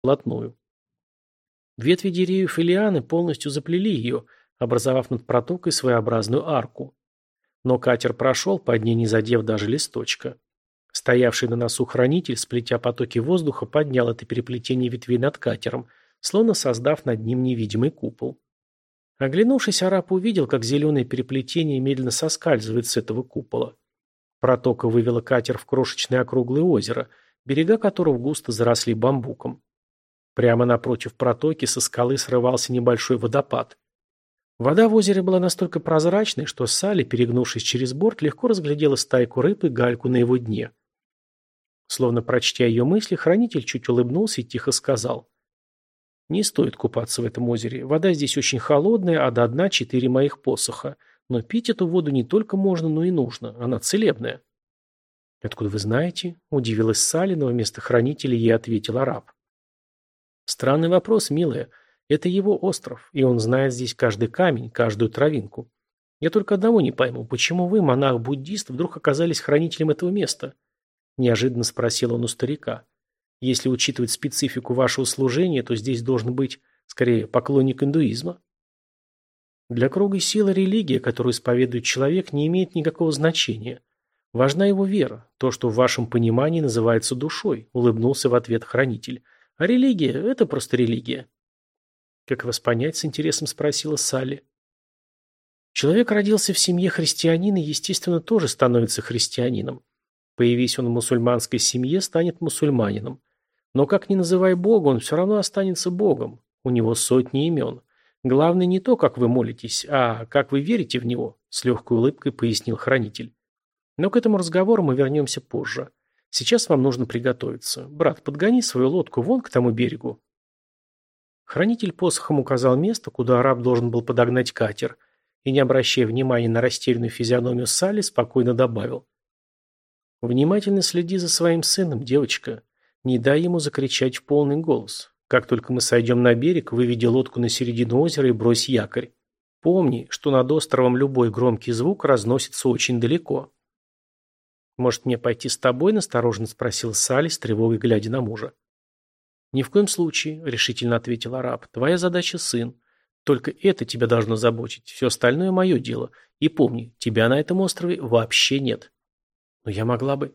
вплотную. Ветви деревьев и лианы полностью заплели ее, образовав над протокой своеобразную арку. Но катер прошел, под ней не задев даже листочка. Стоявший на носу хранитель, сплетя потоки воздуха, поднял это переплетение ветвей над катером, словно создав над ним невидимый купол. Оглянувшись, араб увидел, как зеленое переплетение медленно соскальзывает с этого купола. Протока вывела катер в крошечное округлое озеро, берега которого густо заросли бамбуком. Прямо напротив протоки со скалы срывался небольшой водопад. Вода в озере была настолько прозрачной, что Салли, перегнувшись через борт, легко разглядела стайку рыб и гальку на его дне. Словно прочтя ее мысли, хранитель чуть улыбнулся и тихо сказал. «Не стоит купаться в этом озере. Вода здесь очень холодная, а до дна четыре моих посоха. Но пить эту воду не только можно, но и нужно. Она целебная». «Откуда вы знаете?» – удивилась Салли, но вместо хранителя ей ответил араб. «Странный вопрос, милая. Это его остров, и он знает здесь каждый камень, каждую травинку. Я только одного не пойму, почему вы, монах-буддист, вдруг оказались хранителем этого места?» Неожиданно спросил он у старика. Если учитывать специфику вашего служения, то здесь должен быть, скорее, поклонник индуизма. Для круга силы религия, которую исповедует человек, не имеет никакого значения. Важна его вера, то, что в вашем понимании называется душой, улыбнулся в ответ хранитель. А религия – это просто религия. Как вас понять, с интересом спросила Салли. Человек родился в семье христианина и, естественно, тоже становится христианином. Появись он в мусульманской семье, станет мусульманином. Но как ни называй Бога, он все равно останется Богом. У него сотни имен. Главное не то, как вы молитесь, а как вы верите в него, с легкой улыбкой пояснил хранитель. Но к этому разговору мы вернемся позже. Сейчас вам нужно приготовиться. Брат, подгони свою лодку вон к тому берегу. Хранитель посохом указал место, куда араб должен был подогнать катер, и, не обращая внимания на растерянную физиономию Салли, спокойно добавил. Внимательно следи за своим сыном, девочка. Не дай ему закричать в полный голос. Как только мы сойдем на берег, выведи лодку на середину озера и брось якорь. Помни, что над островом любой громкий звук разносится очень далеко. «Может, мне пойти с тобой?» – настороженно спросил Салли с тревогой, глядя на мужа. «Ни в коем случае», – решительно ответил араб. «Твоя задача – сын. Только это тебя должно заботить. Все остальное – мое дело. И помни, тебя на этом острове вообще нет». Но я могла бы...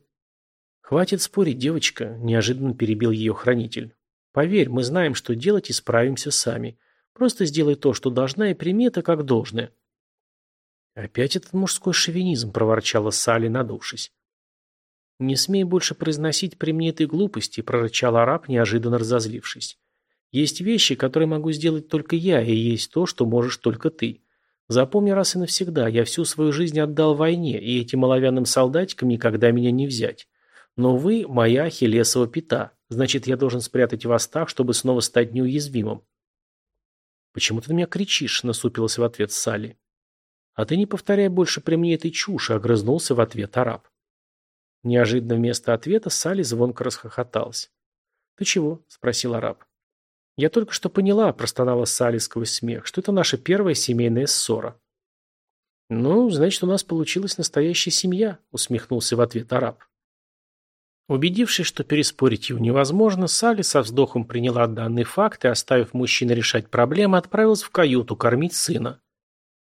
Хватит спорить, девочка, неожиданно перебил ее хранитель. Поверь, мы знаем, что делать и справимся сами. Просто сделай то, что должна, и прими это как должное. Опять этот мужской шовинизм, проворчала Салли, надувшись. «Не смей больше произносить при мне этой глупости», – прорычал араб, неожиданно разозлившись. «Есть вещи, которые могу сделать только я, и есть то, что можешь только ты. Запомни раз и навсегда, я всю свою жизнь отдал войне, и этим оловянным солдатикам никогда меня не взять. Но вы – моя хилесова пята, значит, я должен спрятать вас так, чтобы снова стать неуязвимым. «Почему ты на меня кричишь?» – насупилась в ответ Салли. «А ты не повторяй больше при мне этой чуши», – огрызнулся в ответ араб. Неожиданно вместо ответа Салли звонко расхохоталась. «Ты чего?» – спросил араб. «Я только что поняла», – простонала Салли сквозь смех, – «что это наша первая семейная ссора». «Ну, значит, у нас получилась настоящая семья», – усмехнулся в ответ араб. Убедившись, что переспорить его невозможно, Салли со вздохом приняла данный факт и, оставив мужчину решать проблемы, отправилась в каюту кормить сына.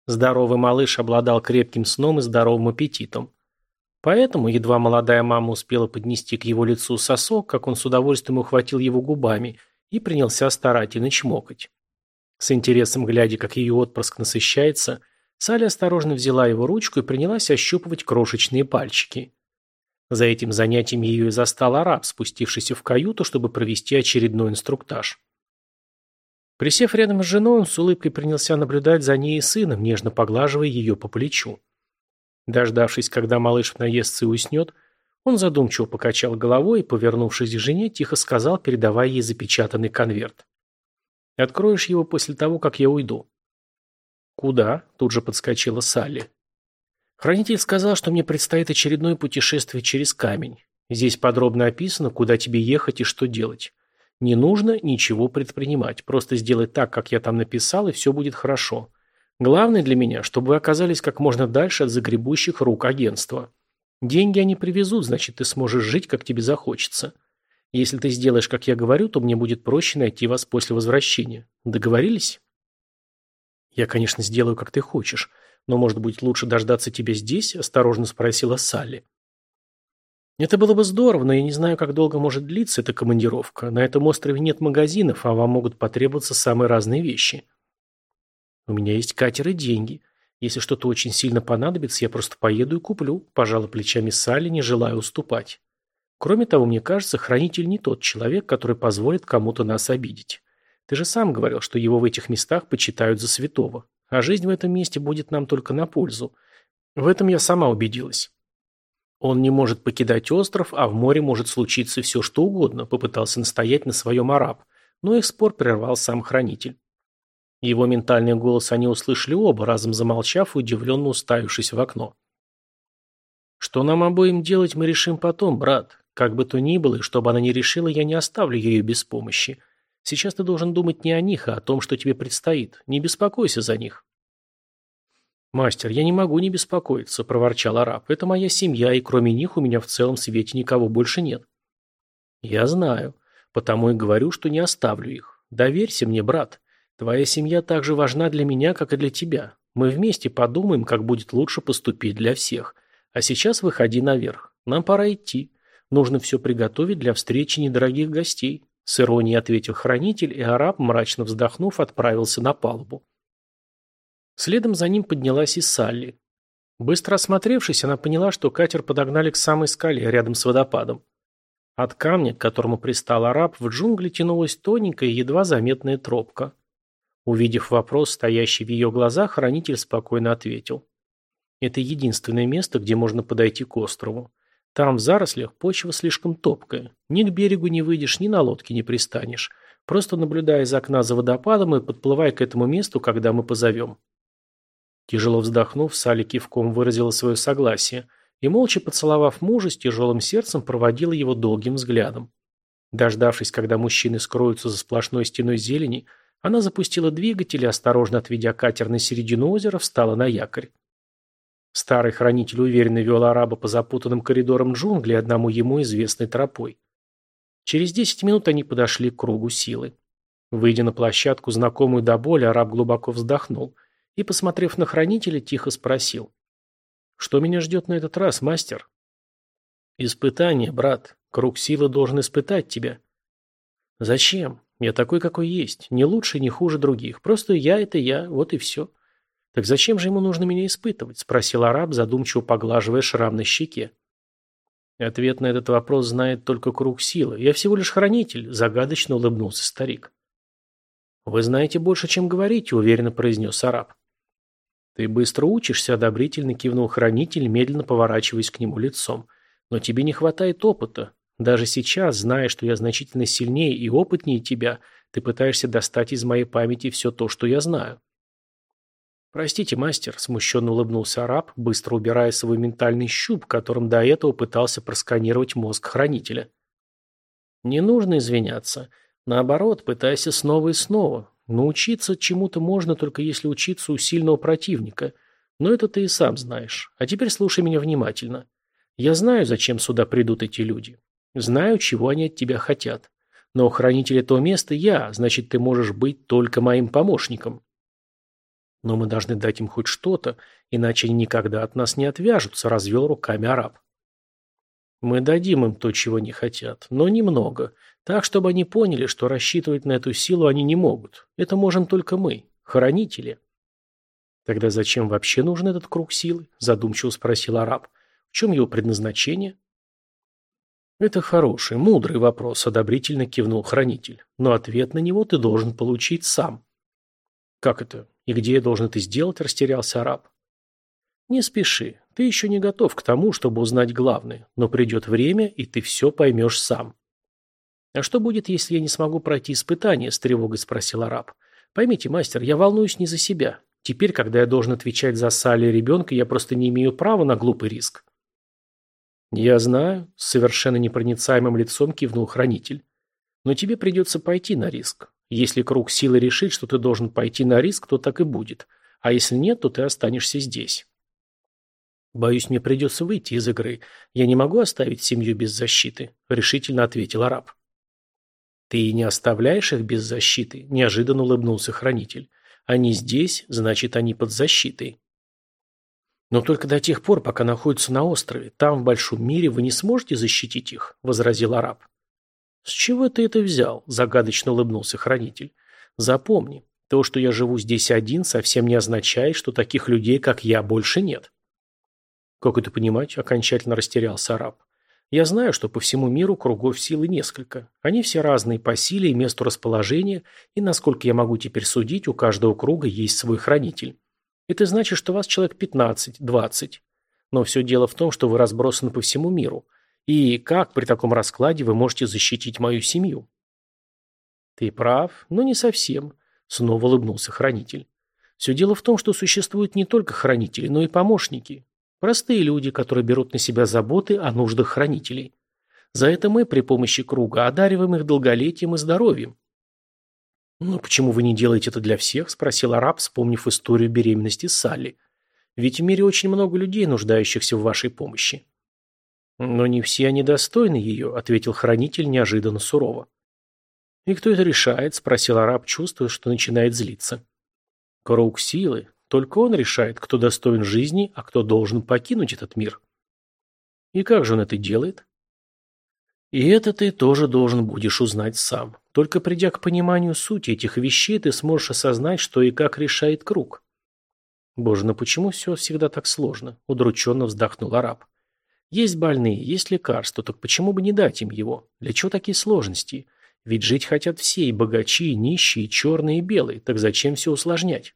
Здоровый малыш обладал крепким сном и здоровым аппетитом. Поэтому, едва молодая мама успела поднести к его лицу сосок, как он с удовольствием ухватил его губами и принялся старательно чмокать. С интересом глядя, как ее отпрыск насыщается, Салли осторожно взяла его ручку и принялась ощупывать крошечные пальчики. За этим занятием ее и застал араб, спустившийся в каюту, чтобы провести очередной инструктаж. Присев рядом с женой, он с улыбкой принялся наблюдать за ней и сыном, нежно поглаживая ее по плечу. Дождавшись, когда малыш наестся и уснет, он задумчиво покачал головой и, повернувшись к жене, тихо сказал, передавая ей запечатанный конверт. «Откроешь его после того, как я уйду». «Куда?» – тут же подскочила Салли. «Хранитель сказал, что мне предстоит очередное путешествие через камень. Здесь подробно описано, куда тебе ехать и что делать. Не нужно ничего предпринимать, просто сделай так, как я там написал, и все будет хорошо. Главное для меня, чтобы вы оказались как можно дальше от загребущих рук агентства». Деньги они привезут, значит, ты сможешь жить, как тебе захочется. Если ты сделаешь, как я говорю, то мне будет проще найти вас после возвращения. Договорились? Я, конечно, сделаю, как ты хочешь, но, может быть, лучше дождаться тебя здесь? Осторожно спросила Салли. Это было бы здорово, но я не знаю, как долго может длиться эта командировка. На этом острове нет магазинов, а вам могут потребоваться самые разные вещи. У меня есть катер и деньги. Если что-то очень сильно понадобится, я просто поеду и куплю, пожала плечами Салли, не желая уступать. Кроме того, мне кажется, хранитель не тот человек, который позволит кому-то нас обидеть. Ты же сам говорил, что его в этих местах почитают за святого. А жизнь в этом месте будет нам только на пользу. В этом я сама убедилась. Он не может покидать остров, а в море может случиться все, что угодно, попытался настоять на своем араб, но их спор прервал сам хранитель. Его ментальный голос они услышали оба, разом замолчав и удивленно уставившись в окно. «Что нам обоим делать, мы решим потом, брат. Как бы то ни было, и что бы она ни решила, я не оставлю ее без помощи. Сейчас ты должен думать не о них, а о том, что тебе предстоит. Не беспокойся за них». «Мастер, я не могу не беспокоиться», – проворчал араб. «Это моя семья, и кроме них у меня в целом свете никого больше нет». «Я знаю. Потому и говорю, что не оставлю их. Доверься мне, брат. Твоя семья так же важна для меня, как и для тебя. Мы вместе подумаем, как будет лучше поступить для всех. А сейчас выходи наверх. Нам пора идти. Нужно все приготовить для встречи недорогих гостей», – с иронией ответил хранитель, и араб, мрачно вздохнув, отправился на палубу. Следом за ним поднялась и Салли. Быстро осмотревшись, она поняла, что катер подогнали к самой скале, рядом с водопадом. От камня, к которому пристал араб, в джунгли тянулась тоненькая, едва заметная тропка. Увидев вопрос, стоящий в ее глазах, хранитель спокойно ответил. Это единственное место, где можно подойти к острову. Там, в зарослях, почва слишком топкая. Ни к берегу не выйдешь, ни на лодке не пристанешь. Просто наблюдая из окна за водопадом и подплывая к этому месту, когда мы позовем. Тяжело вздохнув, Салли кивком выразила свое согласие и, молча поцеловав мужа, с тяжелым сердцем проводила его долгим взглядом. Дождавшись, когда мужчины скроются за сплошной стеной зелени, она запустила двигатель и, осторожно отведя катер на середину озера, встала на якорь. Старый хранитель уверенно вел араба по запутанным коридорам джунглей одному ему известной тропой. Через десять минут они подошли к кругу силы. Выйдя на площадку, знакомую до боли, араб глубоко вздохнул – и, посмотрев на хранителя, тихо спросил. «Что меня ждет на этот раз, мастер?» «Испытание, брат. Круг силы должен испытать тебя». «Зачем? Я такой, какой есть. Не лучше, не хуже других. Просто я – это я, вот и все». «Так зачем же ему нужно меня испытывать?» – спросил араб, задумчиво поглаживая шрам на щеке. Ответ на этот вопрос знает только круг силы. Я всего лишь хранитель, загадочно улыбнулся старик. Вы знаете больше, чем говорите, уверенно произнес араб. «Ты быстро учишься», — одобрительно кивнул хранитель, медленно поворачиваясь к нему лицом. «Но тебе не хватает опыта. Даже сейчас, зная, что я значительно сильнее и опытнее тебя, ты пытаешься достать из моей памяти все то, что я знаю». «Простите, мастер», — смущенно улыбнулся араб, быстро убирая свой ментальный щуп, которым до этого пытался просканировать мозг хранителя. «Не нужно извиняться. Наоборот, пытайся снова и снова. Научиться чему-то можно, только если учиться у сильного противника. Но это ты и сам знаешь. А теперь слушай меня внимательно. Я знаю, зачем сюда придут эти люди. Знаю, чего они от тебя хотят. Но хранитель этого места я, значит, ты можешь быть только моим помощником. Но мы должны дать им хоть что-то, иначе они никогда от нас не отвяжутся, развел руками араб. Мы дадим им то, чего не хотят, но немного. Так, чтобы они поняли, что рассчитывать на эту силу они не могут. Это можем только мы, хранители. Тогда зачем вообще нужен этот круг силы? Задумчиво спросил араб. В чем его предназначение? Это хороший, мудрый вопрос, одобрительно кивнул хранитель. Но ответ на него ты должен получить сам. Как это? И где я должен это сделать? Растерялся араб. Не спеши. Ты еще не готов к тому, чтобы узнать главное. Но придет время, и ты все поймешь сам. «А что будет, если я не смогу пройти испытание?» – с тревогой спросил араб. «Поймите, мастер, я волнуюсь не за себя. Теперь, когда я должен отвечать за Салли ребенка, я просто не имею права на глупый риск». «Я знаю», – с совершенно непроницаемым лицом кивнул хранитель. «Но тебе придется пойти на риск. Если круг силы решит, что ты должен пойти на риск, то так и будет. А если нет, то ты останешься здесь». «Боюсь, мне придется выйти из игры. Я не могу оставить семью без защиты», – решительно ответил араб. «Ты не оставляешь их без защиты?» – неожиданно улыбнулся хранитель. «Они здесь, значит, они под защитой». «Но только до тех пор, пока находятся на острове. Там, в большом мире, вы не сможете защитить их», – возразил араб. «С чего ты это взял?» – загадочно улыбнулся хранитель. «Запомни, то, что я живу здесь один, совсем не означает, что таких людей, как я, больше нет». «Как это понимать?» – окончательно растерялся араб. Я знаю, что по всему миру кругов силы несколько. Они все разные по силе и месту расположения, и, насколько я могу теперь судить, у каждого круга есть свой хранитель. Это значит, что вас человек 15-20. Но все дело в том, что вы разбросаны по всему миру. И как при таком раскладе вы можете защитить мою семью? Ты прав, но не совсем, снова улыбнулся хранитель. Все дело в том, что существуют не только хранители, но и помощники. Простые люди, которые берут на себя заботы о нуждах хранителей. За это мы при помощи круга одариваем их долголетием и здоровьем. «Ну почему вы не делаете это для всех?» – спросил араб, вспомнив историю беременности Салли. «Ведь в мире очень много людей, нуждающихся в вашей помощи». «Но не все они достойны ее», – ответил хранитель неожиданно сурово. «И кто это решает?» – спросил араб, чувствуя, что начинает злиться. «Круг силы. Только он решает, кто достоин жизни, а кто должен покинуть этот мир. И как же он это делает? И это ты тоже должен будешь узнать сам. Только придя к пониманию сути этих вещей, ты сможешь осознать, что и как решает круг. Боже, ну почему все всегда так сложно? Удрученно вздохнул араб. Есть больные, есть лекарства, так почему бы не дать им его? Для чего такие сложности? Ведь жить хотят все, и богачи, и нищие, и черные, и белые, так зачем все усложнять?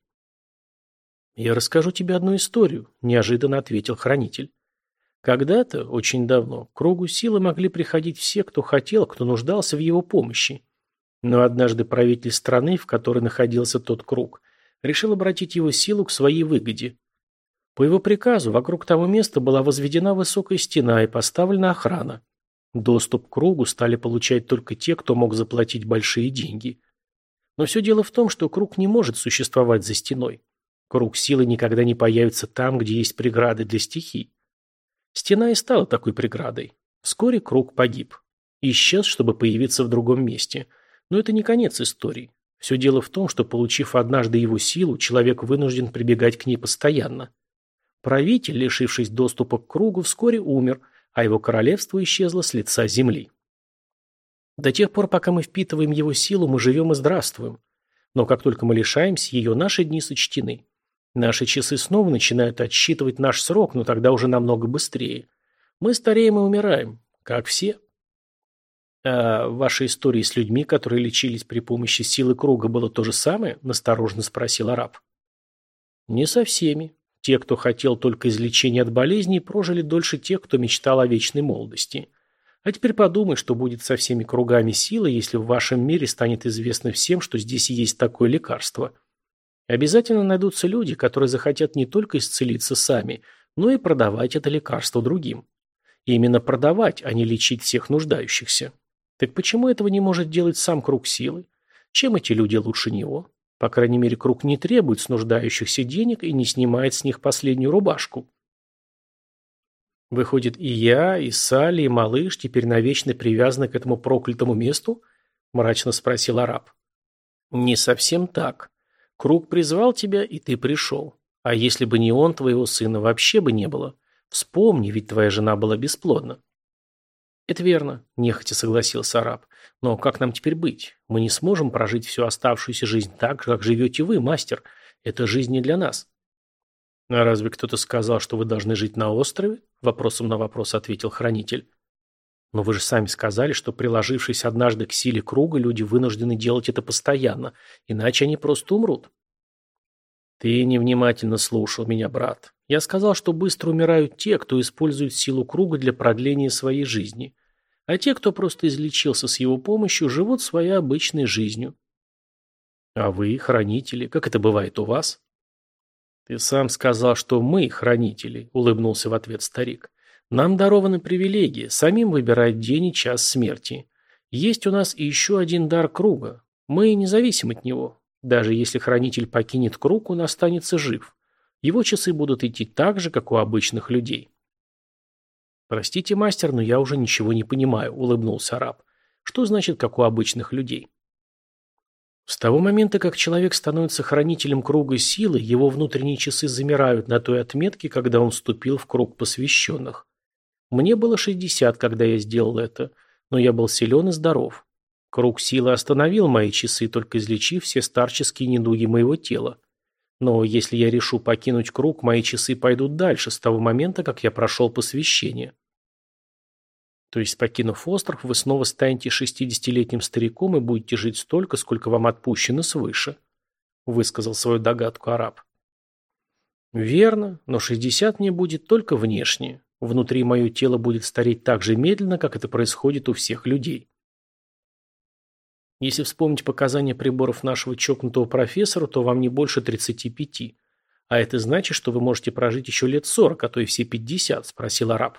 «Я расскажу тебе одну историю», – неожиданно ответил хранитель. Когда-то, очень давно, к кругу силы могли приходить все, кто хотел, кто нуждался в его помощи. Но однажды правитель страны, в которой находился тот круг, решил обратить его силу к своей выгоде. По его приказу вокруг того места была возведена высокая стена и поставлена охрана. Доступ к кругу стали получать только те, кто мог заплатить большие деньги. Но все дело в том, что круг не может существовать за стеной. Круг силы никогда не появится там, где есть преграды для стихий. Стена и стала такой преградой. Вскоре круг погиб. Исчез, чтобы появиться в другом месте. Но это не конец истории. Все дело в том, что, получив однажды его силу, человек вынужден прибегать к ней постоянно. Правитель, лишившись доступа к кругу, вскоре умер, а его королевство исчезло с лица земли. До тех пор, пока мы впитываем его силу, мы живем и здравствуем. Но как только мы лишаемся ее, наши дни сочтены. Наши часы снова начинают отсчитывать наш срок, но тогда уже намного быстрее. Мы стареем и умираем, как все. А в вашей истории с людьми, которые лечились при помощи силы круга, было то же самое? Настороженно спросил араб. Не со всеми. Те, кто хотел только излечения от болезней, прожили дольше тех, кто мечтал о вечной молодости. А теперь подумай, что будет со всеми кругами силы, если в вашем мире станет известно всем, что здесь есть такое лекарство – Обязательно найдутся люди, которые захотят не только исцелиться сами, но и продавать это лекарство другим. И именно продавать, а не лечить всех нуждающихся. Так почему этого не может делать сам круг силы? Чем эти люди лучше него? По крайней мере, круг не требует с нуждающихся денег и не снимает с них последнюю рубашку. Выходит, и я, и Салли, и малыш теперь навечно привязаны к этому проклятому месту? Мрачно спросил араб. Не совсем так. Круг призвал тебя, и ты пришел. А если бы не он, твоего сына вообще бы не было. Вспомни, ведь твоя жена была бесплодна. Это верно, нехотя согласился араб. Но как нам теперь быть? Мы не сможем прожить всю оставшуюся жизнь так, как живете вы, мастер. Это жизнь не для нас. А разве кто-то сказал, что вы должны жить на острове? Вопросом на вопрос ответил хранитель. Но вы же сами сказали, что приложившись однажды к силе круга, люди вынуждены делать это постоянно, иначе они просто умрут. Ты невнимательно слушал меня, брат. Я сказал, что быстро умирают те, кто использует силу круга для продления своей жизни. А те, кто просто излечился с его помощью, живут своей обычной жизнью. А вы, хранители, как это бывает у вас? Ты сам сказал, что мы хранители, улыбнулся в ответ старик. Нам дарованы привилегии, самим выбирать день и час смерти. Есть у нас и еще один дар круга. Мы не зависим от него. Даже если хранитель покинет круг, он останется жив. Его часы будут идти так же, как у обычных людей. «Простите, мастер, но я уже ничего не понимаю», — улыбнулся араб. Что значит, как у обычных людей? С того момента, как человек становится хранителем круга силы, его внутренние часы замирают на той отметке, когда он вступил в круг посвященных. Мне было 60, когда я сделал это, но я был силен и здоров. Круг силы остановил мои часы, только излечив все старческие недуги моего тела. Но если я решу покинуть круг, мои часы пойдут дальше, с того момента, как я прошел посвящение. То есть, покинув остров, вы снова станете шестидесятилетним стариком и будете жить столько, сколько вам отпущено свыше, высказал свою догадку араб. Верно, но шестьдесят мне будет только внешне. Внутри мое тело будет стареть так же медленно, как это происходит у всех людей. Если вспомнить показания приборов нашего чокнутого профессора, то вам не больше 35. А это значит, что вы можете прожить еще лет 40, а то и все 50, спросил араб.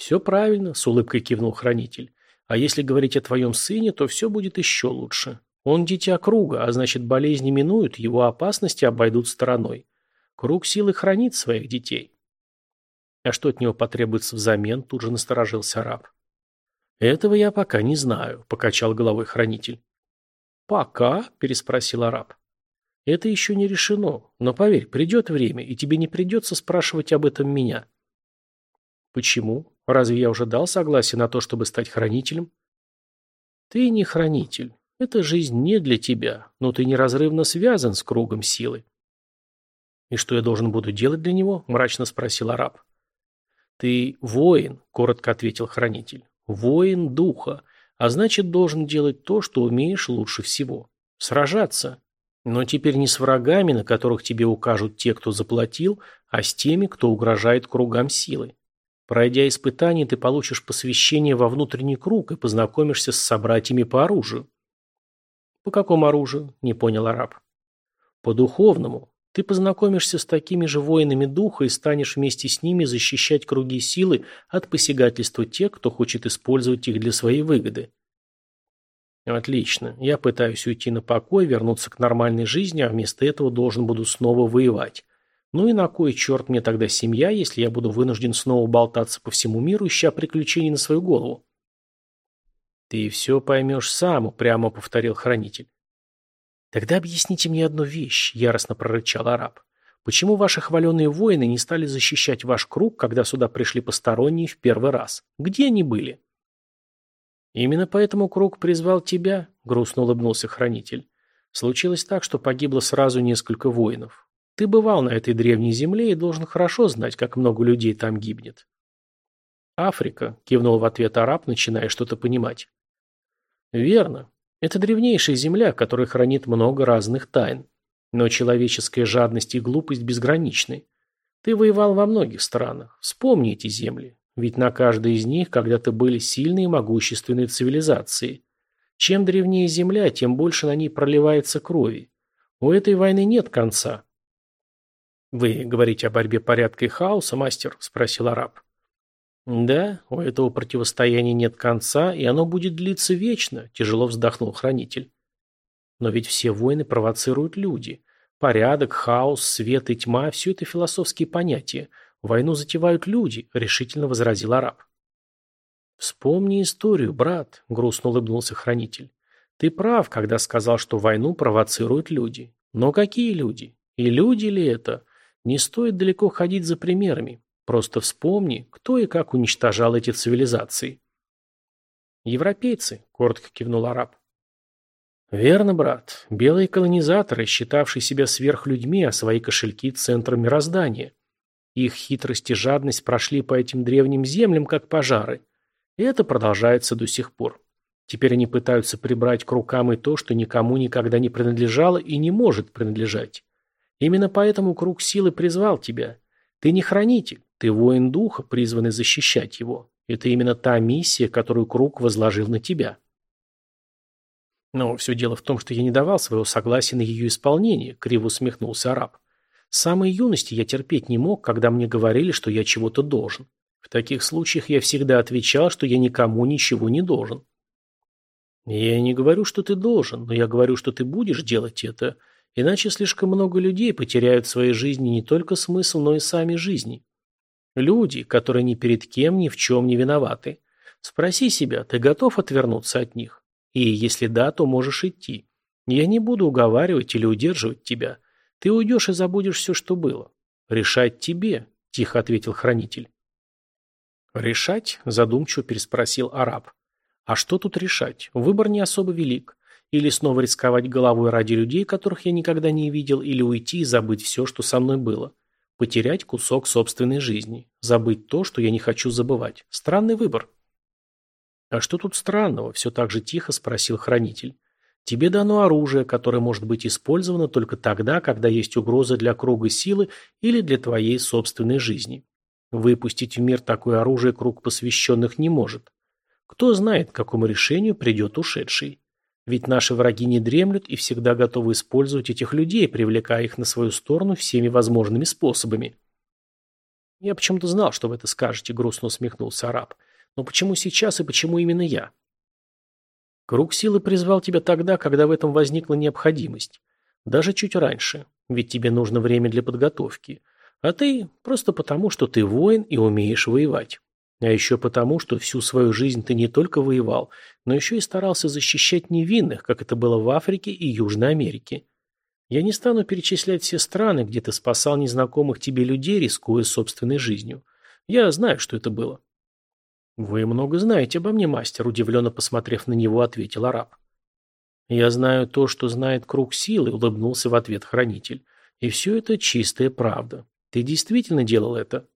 Все правильно, с улыбкой кивнул хранитель. А если говорить о твоем сыне, то все будет еще лучше. Он дитя круга, а значит болезни минуют, его опасности обойдут стороной. Круг силы хранит своих детей. А что от него потребуется взамен, тут же насторожился араб. «Этого я пока не знаю», – покачал головой хранитель. «Пока?» – переспросил араб. «Это еще не решено, но поверь, придет время, и тебе не придется спрашивать об этом меня». «Почему? Разве я уже дал согласие на то, чтобы стать хранителем?» «Ты не хранитель. Эта жизнь не для тебя, но ты неразрывно связан с кругом силы». «И что я должен буду делать для него?» – мрачно спросил араб. «Ты воин», – коротко ответил хранитель. Воин духа, а значит должен делать то, что умеешь лучше всего. Сражаться. Но теперь не с врагами, на которых тебе укажут те, кто заплатил, а с теми, кто угрожает кругам силы. Пройдя испытание, ты получишь посвящение во внутренний круг и познакомишься с собратьями по оружию. По какому оружию? Не понял араб. По духовному. Ты познакомишься с такими же воинами духа и станешь вместе с ними защищать круги силы от посягательства тех, кто хочет использовать их для своей выгоды. Отлично. Я пытаюсь уйти на покой, вернуться к нормальной жизни, а вместо этого должен буду снова воевать. Ну и на кой черт мне тогда семья, если я буду вынужден снова болтаться по всему миру, ища приключений на свою голову? Ты все поймешь сам, упрямо повторил хранитель. «Тогда объясните мне одну вещь», — яростно прорычал араб. «Почему ваши хваленые воины не стали защищать ваш круг, когда сюда пришли посторонние в первый раз? Где они были?» «Именно поэтому круг призвал тебя», — грустно улыбнулся хранитель. «Случилось так, что погибло сразу несколько воинов. Ты бывал на этой древней земле и должен хорошо знать, как много людей там гибнет». «Африка», — кивнул в ответ араб, начиная что-то понимать. «Верно. Это древнейшая земля, которая хранит много разных тайн. Но человеческая жадность и глупость безграничны. Ты воевал во многих странах. Вспомни эти земли. Ведь на каждой из них когда-то были сильные и могущественные цивилизации. Чем древнее земля, тем больше на ней проливается крови. У этой войны нет конца. «Вы говорите о борьбе порядка и хаоса, мастер?» – спросил араб. «Да, у этого противостояния нет конца, и оно будет длиться вечно», – тяжело вздохнул хранитель. «Но ведь все войны провоцируют люди. Порядок, хаос, свет и тьма – все это философские понятия. Войну затевают люди», – решительно возразил араб. «Вспомни историю, брат», – грустно улыбнулся хранитель. «Ты прав, когда сказал, что войну провоцируют люди. Но какие люди? И люди ли это? Не стоит далеко ходить за примерами. Просто вспомни, кто и как уничтожал эти цивилизации. Европейцы, коротко кивнул араб. Верно, брат. Белые колонизаторы, считавшие себя сверхлюдьми, а свои кошельки центром мироздания. Их хитрость и жадность прошли по этим древним землям, как пожары. И это продолжается до сих пор. Теперь они пытаются прибрать к рукам и то, что никому никогда не принадлежало и не может принадлежать. Именно поэтому круг силы призвал тебя. Ты не хранитель, ты воин духа, призванный защищать его. Это именно та миссия, которую Круг возложил на тебя. Но все дело в том, что я не давал своего согласия на ее исполнение, криво усмехнулся араб. С самой юности я терпеть не мог, когда мне говорили, что я чего-то должен. В таких случаях я всегда отвечал, что я никому ничего не должен. Я не говорю, что ты должен, но я говорю, что ты будешь делать это, иначе слишком много людей потеряют в своей жизни не только смысл, но и сами жизни. Люди, которые ни перед кем ни в чем не виноваты. Спроси себя, ты готов отвернуться от них? И если да, то можешь идти. Я не буду уговаривать или удерживать тебя. Ты уйдешь и забудешь все, что было. Решать тебе, тихо ответил хранитель. Решать? Задумчиво переспросил араб. А что тут решать? Выбор не особо велик. Или снова рисковать головой ради людей, которых я никогда не видел, или уйти и забыть все, что со мной было. Потерять кусок собственной жизни. Забыть то, что я не хочу забывать. Странный выбор. А что тут странного? Все так же тихо спросил хранитель. Тебе дано оружие, которое может быть использовано только тогда, когда есть угроза для круга силы или для твоей собственной жизни. Выпустить в мир такое оружие круг посвященных не может. Кто знает, к какому решению придет ушедший. Ведь наши враги не дремлют и всегда готовы использовать этих людей, привлекая их на свою сторону всеми возможными способами. «Я почему-то знал, что вы это скажете», — грустно усмехнулся араб. «Но почему сейчас и почему именно я?» «Круг силы призвал тебя тогда, когда в этом возникла необходимость. Даже чуть раньше. Ведь тебе нужно время для подготовки. А ты просто потому, что ты воин и умеешь воевать». А еще потому, что всю свою жизнь ты не только воевал, но еще и старался защищать невинных, как это было в Африке и Южной Америке. Я не стану перечислять все страны, где ты спасал незнакомых тебе людей, рискуя собственной жизнью. Я знаю, что это было. Вы много знаете обо мне, мастер, удивленно посмотрев на него, ответил араб. Я знаю то, что знает круг силы, улыбнулся в ответ хранитель. И все это чистая правда. Ты действительно делал это?